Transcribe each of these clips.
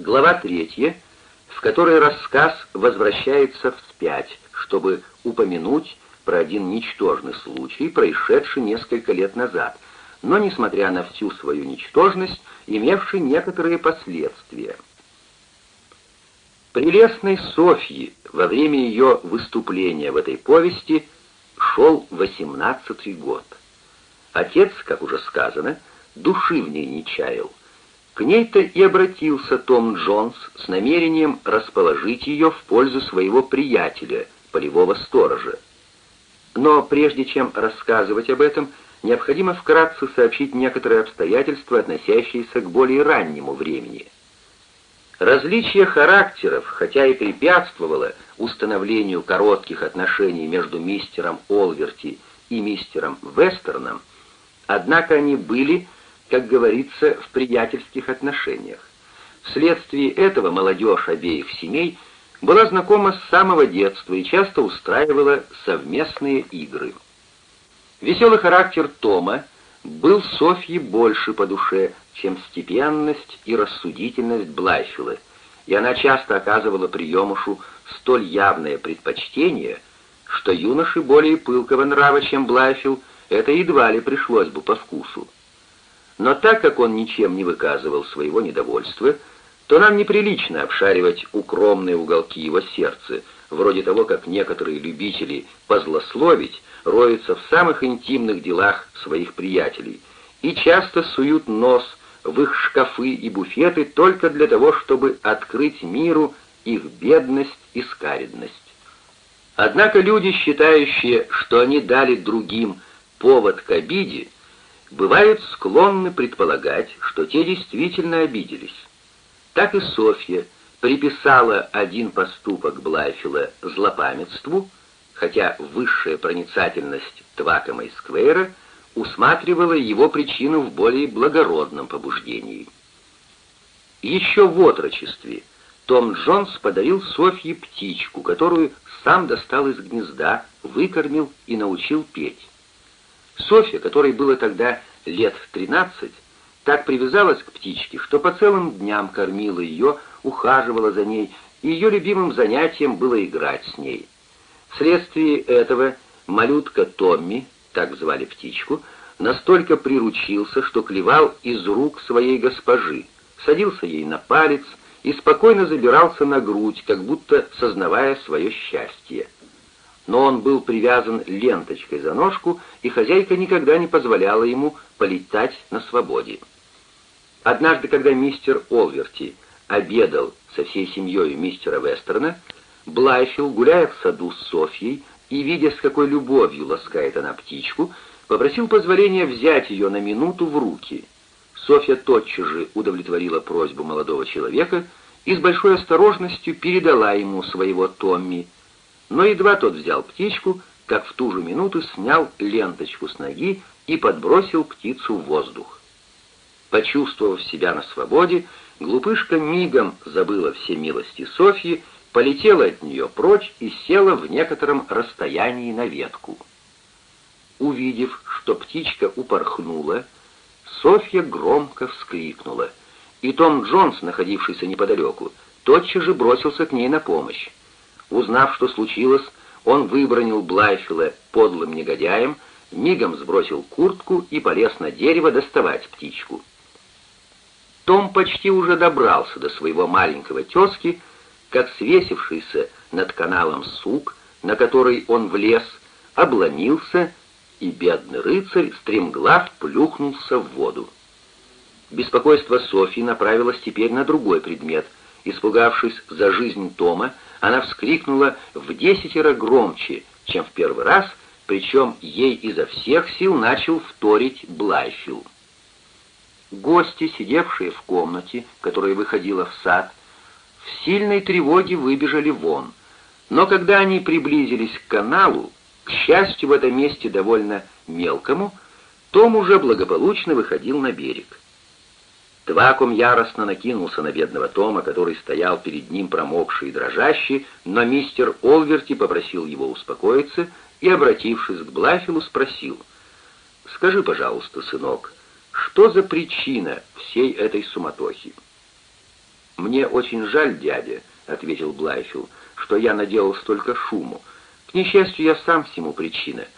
Глава третья, в которой рассказ возвращается вспять, чтобы упомянуть про один ничтожный случай, происшедший несколько лет назад, но, несмотря на всю свою ничтожность, имевший некоторые последствия. Прелестной Софьи во время ее выступления в этой повести шел восемнадцатый год. Отец, как уже сказано, души в ней не чаял. К ней-то и обратился Том Джонс с намерением расположить ее в пользу своего приятеля, полевого сторожа. Но прежде чем рассказывать об этом, необходимо вкратце сообщить некоторые обстоятельства, относящиеся к более раннему времени. Различие характеров, хотя и препятствовало установлению коротких отношений между мистером Олверти и мистером Вестерном, однако они были, как говорится, в приятельских отношениях. Вследствие этого молодежь обеих семей была знакома с самого детства и часто устраивала совместные игры. Веселый характер Тома был Софье больше по душе, чем степенность и рассудительность Блайфила, и она часто оказывала приемушу столь явное предпочтение, что юноше более пылкого нрава, чем Блайфил, это едва ли пришлось бы по вкусу. Но так как он ничем не выказывал своего недовольства, то нам неприлично обшаривать укромные уголки его сердца, вроде того, как некоторые любители позлословить роются в самых интимных делах своих приятелей и часто суют нос в их шкафы и буфеты только для того, чтобы открыть миру их бедность и скаредность. Однако люди, считающие, что они дали другим повод к обиде, бывают склонны предполагать, что те действительно обиделись. Так и Софья приписала один поступок Блайфила злопамятству, хотя высшая проницательность Твакома и Сквейра усматривала его причину в более благородном побуждении. Еще в отрочестве том Джонс подарил Софье птичку, которую сам достал из гнезда, выкормил и научил петь. Софья, которой было тогда лет тринадцать, так привязалась к птичке, что по целым дням кормила ее, ухаживала за ней, и ее любимым занятием было играть с ней. Вследствие этого малютка Томми, так звали птичку, настолько приручился, что клевал из рук своей госпожи, садился ей на палец и спокойно забирался на грудь, как будто сознавая свое счастье. Но он был привязан ленточкой за ножку, и хозяйка никогда не позволяла ему полетать на свободе. Однажды, когда мистер Олверти обедал со всей семьей мистера Вестерна, Блайфилл, гуляя в саду с Софьей и видя, с какой любовью ласкает она птичку, попросил позволения взять ее на минуту в руки. Софья тотчас же удовлетворила просьбу молодого человека и с большой осторожностью передала ему своего Томми. Но едва тот взял птичку, как в ту же минуту снял ленточку с ноги и подбросил птицу в воздух. Почувствовав себя на свободе, глупышка мигом забыла все милости Софьи, полетела от нее прочь и села в некотором расстоянии на ветку. Увидев, что птичка упорхнула, Софья громко вскрикнула, и Том Джонс, находившийся неподалеку, тотчас же бросился к ней на помощь. Узнав, что случилось, он выбронил Блайфила подлым негодяем, мигом сбросил куртку и полез на дерево доставать птичку. Том почти уже добрался до своего маленького тезки, как свесившийся над каналом сук, на который он влез, обломился, и бедный рыцарь стремглав плюхнулся в воду. Беспокойство Софьи направилось теперь на другой предмет. Испугавшись за жизнь Тома, она вскрикнула в десятеро громче, чем в первый раз, причем ей изо всех сил начал вторить Блайфилл. Гости, сидевшие в комнате, которая выходила в сад, в сильной тревоге выбежали вон. Но когда они приблизились к каналу, к счастью, в этом месте довольно мелкому, Том уже благополучно выходил на берег. Твакум яростно накинулся на бедного Тома, который стоял перед ним промокший и дрожащий, но мистер Олверти попросил его успокоиться и, обратившись к Блафилу, спросил, «Скажи, пожалуйста, сынок, что за причина всей этой суматохи?» «Мне очень жаль, дядя», — ответил Блайфилл, — «что я наделал столько шуму. К несчастью, я сам всему причина.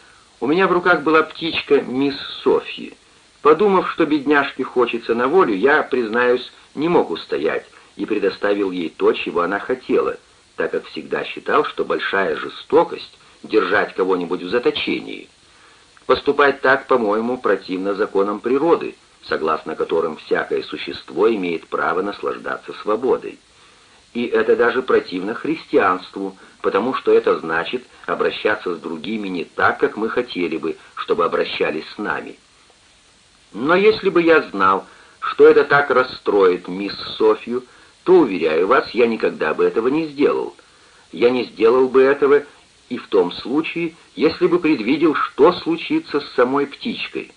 У меня в руках была птичка мисс Софьи. Подумав, что бедняжке хочется на волю, я, признаюсь, не мог устоять и предоставил ей то, чего она хотела, так как всегда считал, что большая жестокость — держать кого-нибудь в заточении. Поступать так, по-моему, противно законам природы, согласно которым всякое существо имеет право наслаждаться свободой. И это даже противно христианству, потому что это значит обращаться с другими не так, как мы хотели бы, чтобы обращались с нами. Но если бы я знал, что это так расстроит мисс Софью, то, уверяю вас, я никогда бы этого не сделал. Я не сделал бы этого и в том случае, если бы предвидел, что случится с самой птичкой.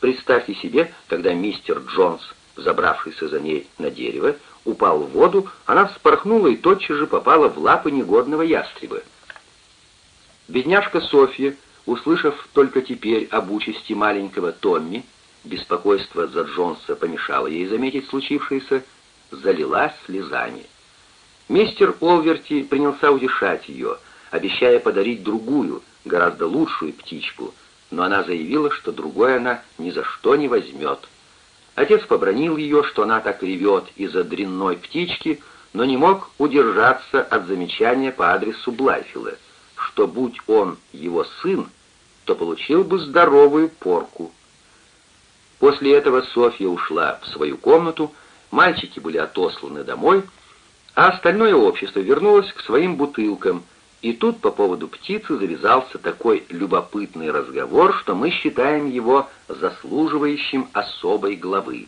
Представьте себе, когда мистер Джонс, забравшийся за ней на дерево, упал в воду, она вспорхнула и тотчас же попала в лапы негодного ястреба. Бедняжка Софья, услышав только теперь об участи маленького Томми, беспокойство за Джонса помешало ей заметить случившееся, залилась слезами. Мистер Олверти принялся утешать ее — обещая подарить другую, гораздо лучшую птичку, но она заявила, что другой она ни за что не возьмет. Отец побронил ее, что она так ревет из-за дрянной птички, но не мог удержаться от замечания по адресу Блайфилла, что будь он его сын, то получил бы здоровую порку. После этого Софья ушла в свою комнату, мальчики были отосланы домой, а остальное общество вернулось к своим бутылкам, и тут по поводу птицы завязался такой любопытный разговор, что мы считаем его заслуживающим особой главы.